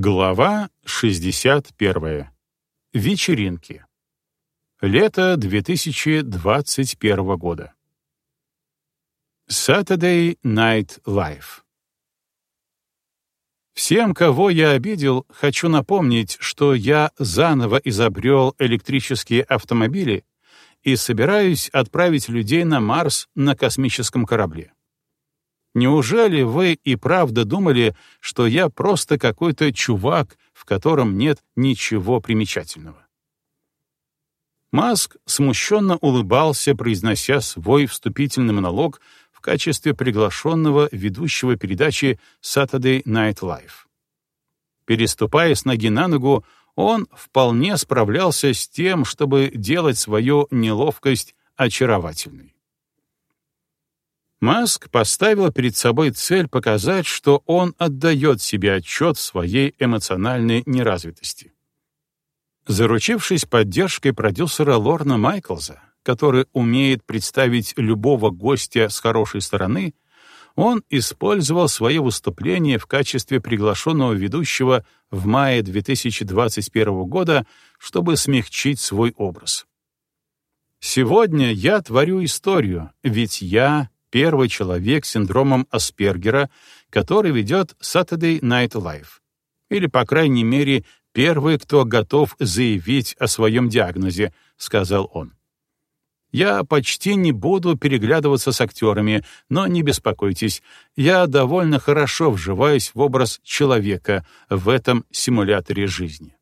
Глава 61. Вечеринки. Лето 2021 года. Saturday Night Live. Всем, кого я обидел, хочу напомнить, что я заново изобрел электрические автомобили и собираюсь отправить людей на Марс на космическом корабле. Неужели вы и правда думали, что я просто какой-то чувак, в котором нет ничего примечательного? Маск смущенно улыбался, произнося свой вступительный монолог в качестве приглашенного ведущего передачи Saturday Night Live. Переступая с ноги на ногу, он вполне справлялся с тем, чтобы делать свою неловкость очаровательной. Маск поставил перед собой цель показать, что он отдает себе отчет в своей эмоциональной неразвитости. Заручившись поддержкой продюсера Лорна Майклза, который умеет представить любого гостя с хорошей стороны, он использовал свое выступление в качестве приглашенного ведущего в мае 2021 года, чтобы смягчить свой образ. «Сегодня я творю историю, ведь я первый человек с синдромом Аспергера, который ведет Saturday Night Live. Или, по крайней мере, первый, кто готов заявить о своем диагнозе, сказал он. Я почти не буду переглядываться с актерами, но не беспокойтесь, я довольно хорошо вживаюсь в образ человека в этом симуляторе жизни.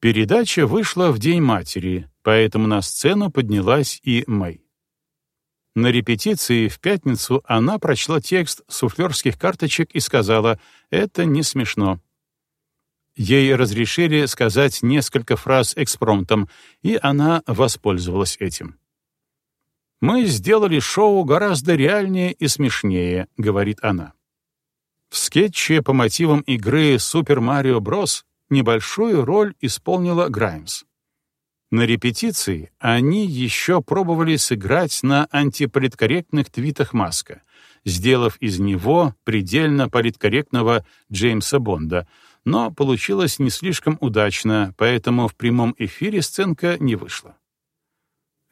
Передача вышла в День матери, поэтому на сцену поднялась и Мэй. На репетиции в пятницу она прочла текст суфлерских карточек и сказала «это не смешно». Ей разрешили сказать несколько фраз экспромтом, и она воспользовалась этим. «Мы сделали шоу гораздо реальнее и смешнее», — говорит она. В скетче по мотивам игры «Супер Марио Брос» небольшую роль исполнила Граймс. На репетиции они еще пробовали сыграть на антиполиткорректных твитах Маска, сделав из него предельно политкорректного Джеймса Бонда, но получилось не слишком удачно, поэтому в прямом эфире сценка не вышла.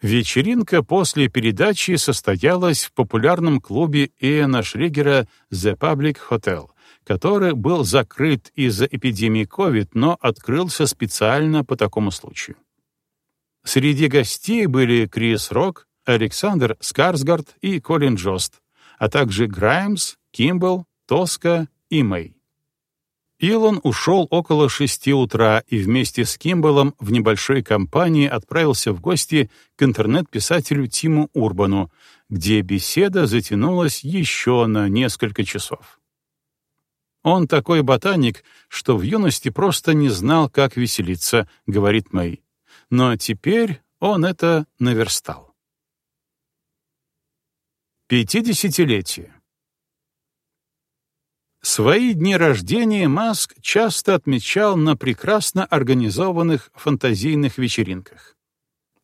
Вечеринка после передачи состоялась в популярном клубе Иэна Шрегера «The Public Hotel», который был закрыт из-за эпидемии COVID, но открылся специально по такому случаю. Среди гостей были Крис Рок, Александр Скарсгард и Колин Джост, а также Граймс, Кимбл, Тоска и Мэй. Илон ушел около шести утра и вместе с Кимблом в небольшой компании отправился в гости к интернет-писателю Тиму Урбану, где беседа затянулась еще на несколько часов. «Он такой ботаник, что в юности просто не знал, как веселиться», — говорит Мэй но теперь он это наверстал. Пятидесятилетие. Свои дни рождения Маск часто отмечал на прекрасно организованных фантазийных вечеринках.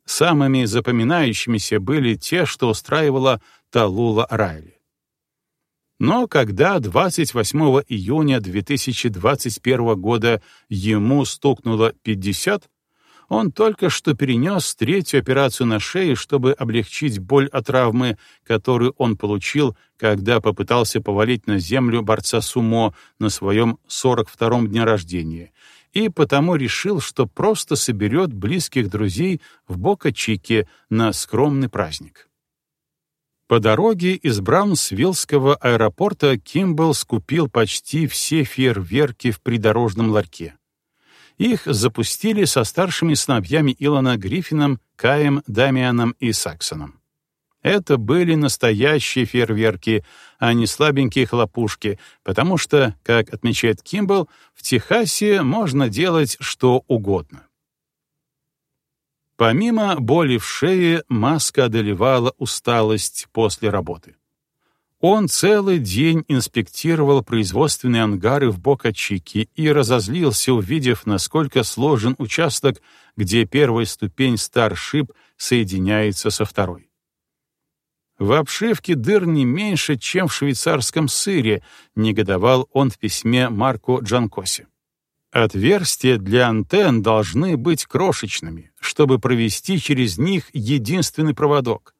Самыми запоминающимися были те, что устраивала Талула Райли. Но когда 28 июня 2021 года ему стукнуло 50, он только что перенес третью операцию на шее, чтобы облегчить боль от травмы, которую он получил, когда попытался повалить на землю борца сумо на своем 42-м дне рождения, и потому решил, что просто соберет близких друзей в Бока-Чике на скромный праздник. По дороге из Браунсвиллского аэропорта Кимбл скупил почти все фейерверки в придорожном ларьке. Их запустили со старшими сыновьями Илона Гриффином, Каем, Дамианом и Саксоном. Это были настоящие фейерверки, а не слабенькие хлопушки, потому что, как отмечает Кимбл, в Техасе можно делать что угодно. Помимо боли в шее, маска одолевала усталость после работы. Он целый день инспектировал производственные ангары в Бока-Чике и разозлился, увидев, насколько сложен участок, где первая ступень Старшип соединяется со второй. В обшивке дыр не меньше, чем в швейцарском сыре, негодовал он в письме Марку Джанкоси. Отверстия для антенн должны быть крошечными, чтобы провести через них единственный проводок.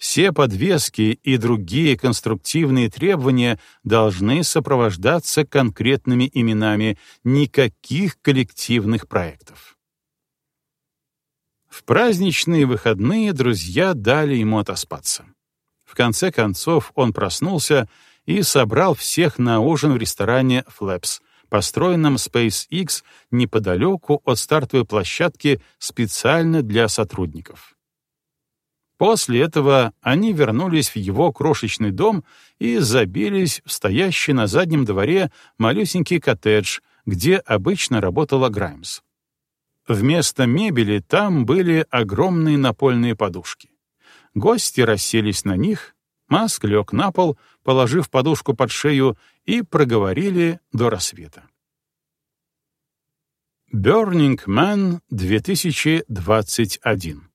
Все подвески и другие конструктивные требования должны сопровождаться конкретными именами, никаких коллективных проектов. В праздничные выходные друзья дали ему отоспаться. В конце концов он проснулся и собрал всех на ужин в ресторане «Флэпс», построенном SpaceX неподалеку от стартовой площадки специально для сотрудников. После этого они вернулись в его крошечный дом и забились в стоящий на заднем дворе малюсенький коттедж, где обычно работала Граймс. Вместо мебели там были огромные напольные подушки. Гости расселись на них, Маск лег на пол, положив подушку под шею, и проговорили до рассвета. Burning Man 2021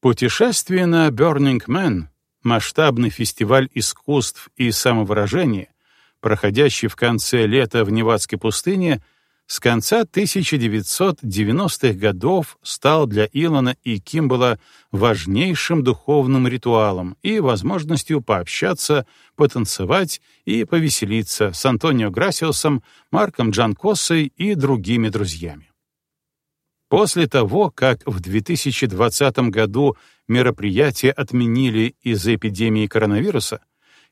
Путешествие на Burning Man — масштабный фестиваль искусств и самовыражения, проходящий в конце лета в Невадской пустыне — с конца 1990-х годов стал для Илона и Кимбала важнейшим духовным ритуалом и возможностью пообщаться, потанцевать и повеселиться с Антонио Грасиосом, Марком Джанкосой и другими друзьями. После того, как в 2020 году мероприятие отменили из-за эпидемии коронавируса,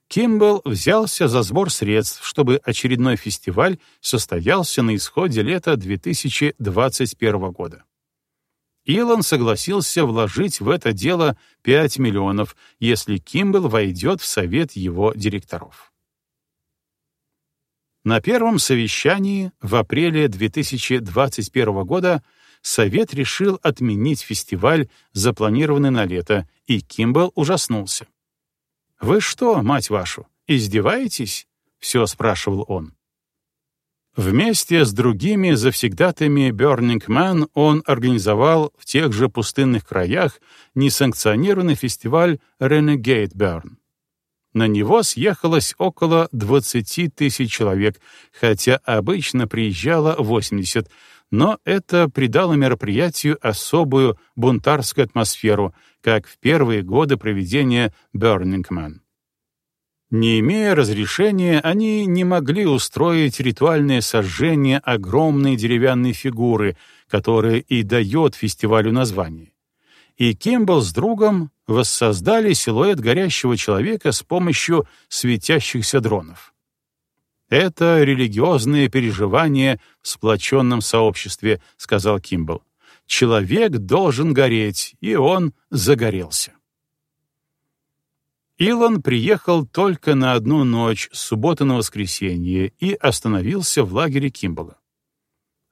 Кимбл взялся за сбор средств, чтобы очередной фестиваль состоялся на исходе лета 2021 года. Илон согласился вложить в это дело 5 миллионов, если Кимбл войдет в совет его директоров. На первом совещании в апреле 2021 года Совет решил отменить фестиваль, запланированный на лето, и Кимбл ужаснулся. «Вы что, мать вашу, издеваетесь?» — все спрашивал он. Вместе с другими завсегдатами Burning Man он организовал в тех же пустынных краях несанкционированный фестиваль Renegade Burn. На него съехалось около 20 тысяч человек, хотя обычно приезжало 80, но это придало мероприятию особую бунтарскую атмосферу, как в первые годы проведения Man. Не имея разрешения, они не могли устроить ритуальное сожжение огромной деревянной фигуры, которая и дает фестивалю название. И Кембл с другом воссоздали силуэт горящего человека с помощью светящихся дронов. «Это религиозные переживания в сплоченном сообществе», — сказал Кимбл. «Человек должен гореть, и он загорелся». Илон приехал только на одну ночь с субботы на воскресенье и остановился в лагере Кимбала.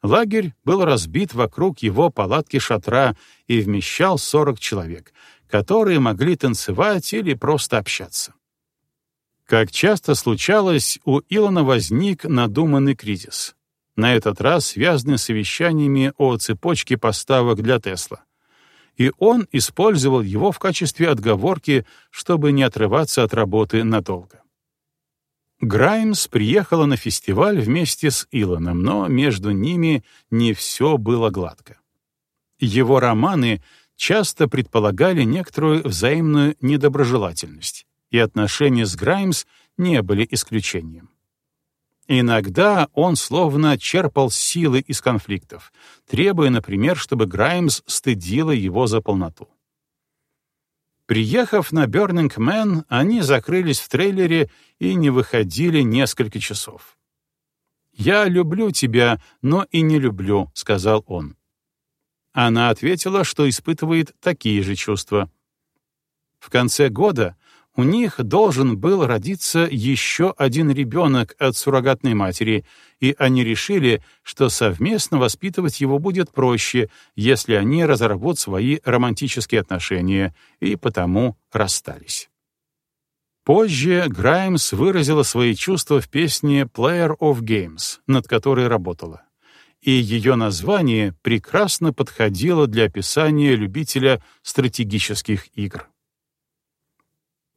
Лагерь был разбит вокруг его палатки шатра и вмещал 40 человек, которые могли танцевать или просто общаться. Как часто случалось, у Илона возник надуманный кризис. На этот раз связанный с совещаниями о цепочке поставок для Тесла. И он использовал его в качестве отговорки, чтобы не отрываться от работы надолго. Граймс приехала на фестиваль вместе с Илоном, но между ними не все было гладко. Его романы часто предполагали некоторую взаимную недоброжелательность и отношения с Граймс не были исключением. Иногда он словно черпал силы из конфликтов, требуя, например, чтобы Граймс стыдила его за полноту. Приехав на Burning Man, они закрылись в трейлере и не выходили несколько часов. «Я люблю тебя, но и не люблю», — сказал он. Она ответила, что испытывает такие же чувства. В конце года у них должен был родиться еще один ребенок от суррогатной матери, и они решили, что совместно воспитывать его будет проще, если они разорвут свои романтические отношения, и потому расстались. Позже Граймс выразила свои чувства в песне «Player of Games», над которой работала. И ее название прекрасно подходило для описания любителя стратегических игр.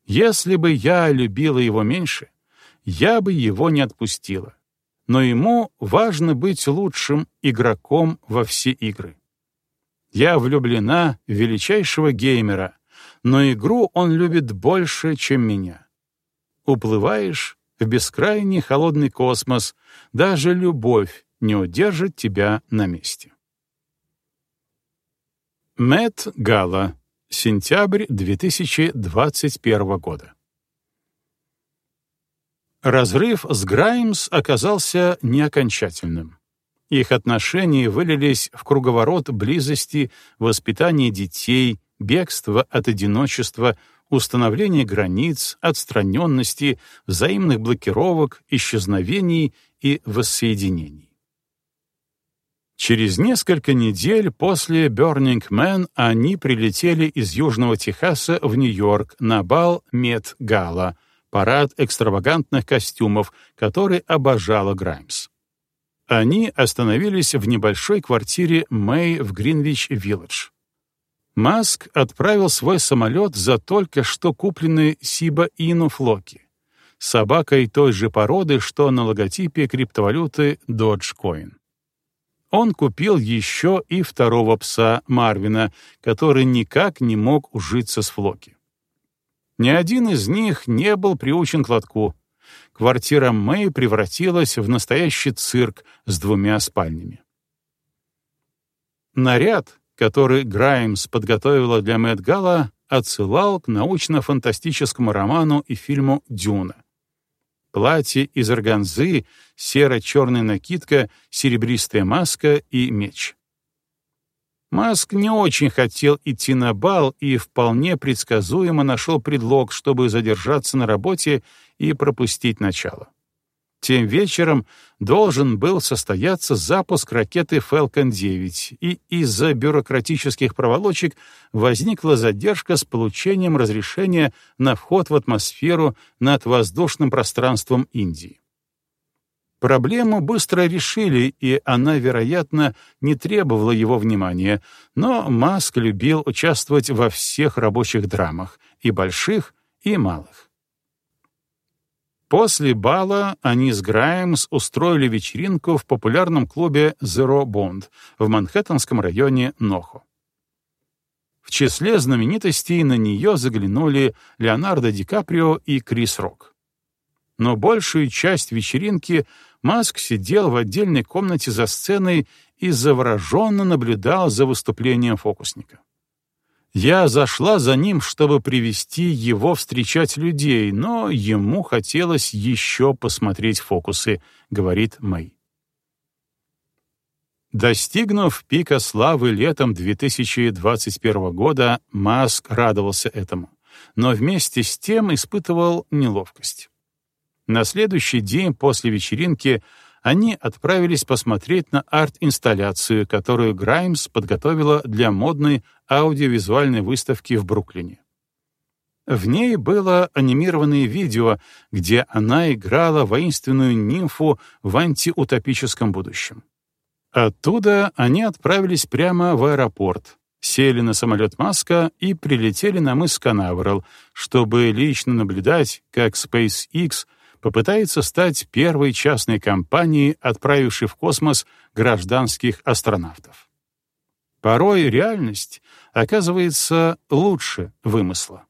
Если бы я любила его меньше, я бы его не отпустила. Но ему важно быть лучшим игроком во все игры. Я влюблена в величайшего геймера, но игру он любит больше, чем меня. Уплываешь в бескрайний холодный космос, даже любовь не удержит тебя на месте. Мэтт Гала. Сентябрь 2021 года. Разрыв с Граймс оказался неокончательным. Их отношения вылились в круговорот близости, воспитания детей, бегства от одиночества, установления границ, отстраненности, взаимных блокировок, исчезновений и воссоединений. Через несколько недель после Burning Man они прилетели из Южного Техаса в Нью-Йорк на бал Мет Гала, парад экстравагантных костюмов, который обожала Граймс. Они остановились в небольшой квартире Мэй в Гринвич-Виллидж. Маск отправил свой самолет за только что купленный Сиба Ину Флоки, собакой той же породы, что на логотипе криптовалюты Dogecoin. Он купил еще и второго пса Марвина, который никак не мог ужиться с Флоки. Ни один из них не был приучен к лотку. Квартира Мэй превратилась в настоящий цирк с двумя спальнями. Наряд, который Граймс подготовила для Мэтт Гала, отсылал к научно-фантастическому роману и фильму «Дюна». Платье из органзы, серо-черная накидка, серебристая маска и меч. Маск не очень хотел идти на бал и вполне предсказуемо нашел предлог, чтобы задержаться на работе и пропустить начало. Тем вечером должен был состояться запуск ракеты Falcon 9, и из-за бюрократических проволочек возникла задержка с получением разрешения на вход в атмосферу над воздушным пространством Индии. Проблему быстро решили, и она, вероятно, не требовала его внимания, но Маск любил участвовать во всех рабочих драмах, и больших, и малых. После бала они с Граймс устроили вечеринку в популярном клубе Zero Bond в манхэттенском районе Нохо. В числе знаменитостей на нее заглянули Леонардо Ди Каприо и Крис Рок. Но большую часть вечеринки Маск сидел в отдельной комнате за сценой и завороженно наблюдал за выступлением фокусника. Я зашла за ним, чтобы привести его встречать людей, но ему хотелось еще посмотреть фокусы, говорит Мэй. Достигнув пика славы летом 2021 года, Маск радовался этому, но вместе с тем испытывал неловкость. На следующий день после вечеринки они отправились посмотреть на арт-инсталляцию, которую Граймс подготовила для модной аудиовизуальной выставки в Бруклине. В ней было анимированное видео, где она играла воинственную нимфу в антиутопическом будущем. Оттуда они отправились прямо в аэропорт, сели на самолет Маска и прилетели на мыс Канаверал, чтобы лично наблюдать, как SpaceX попытается стать первой частной компанией, отправившей в космос гражданских астронавтов. Порой реальность оказывается лучше вымысла.